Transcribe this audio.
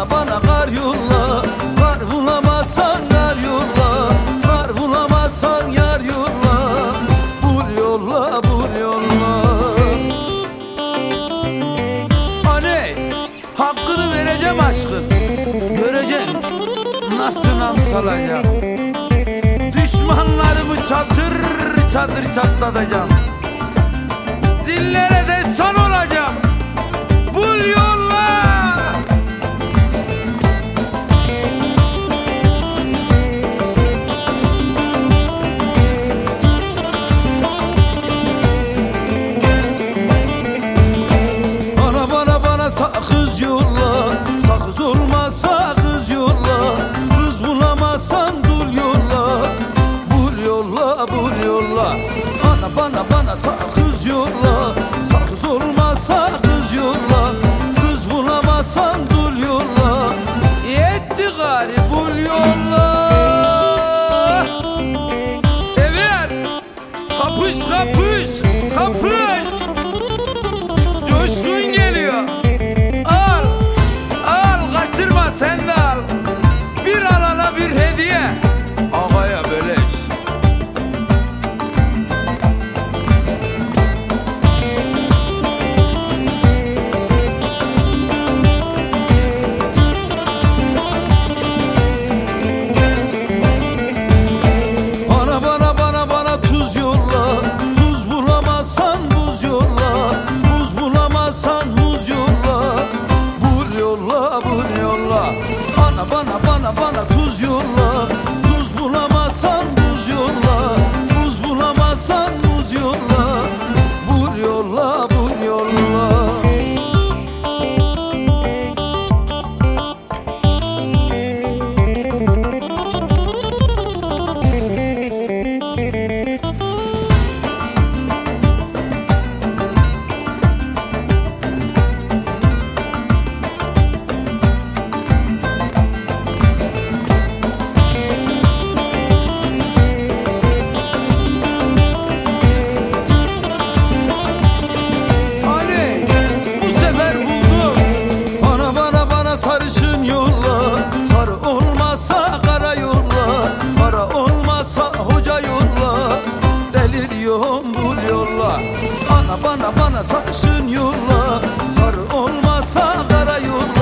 bana bana kar yolla Kar bulamazsan yar yolla Kar bulamazsan yar yolla Bul yolla bul yolla. Anne hakkını vereceğim aşkın. Göreceksin nasıl namsalacağım Düşmanlarımı çatır çatır çatlatacağım. Dillere 나서 buz yolla Tuz bulamazsan buz yolla Buz bulamazsan buz yolla. Bul yolla bul yolla. Bana bana bana bana tuz yolla. yolla Ana bana bana sarışın yolla Sarı olmasa kara yolla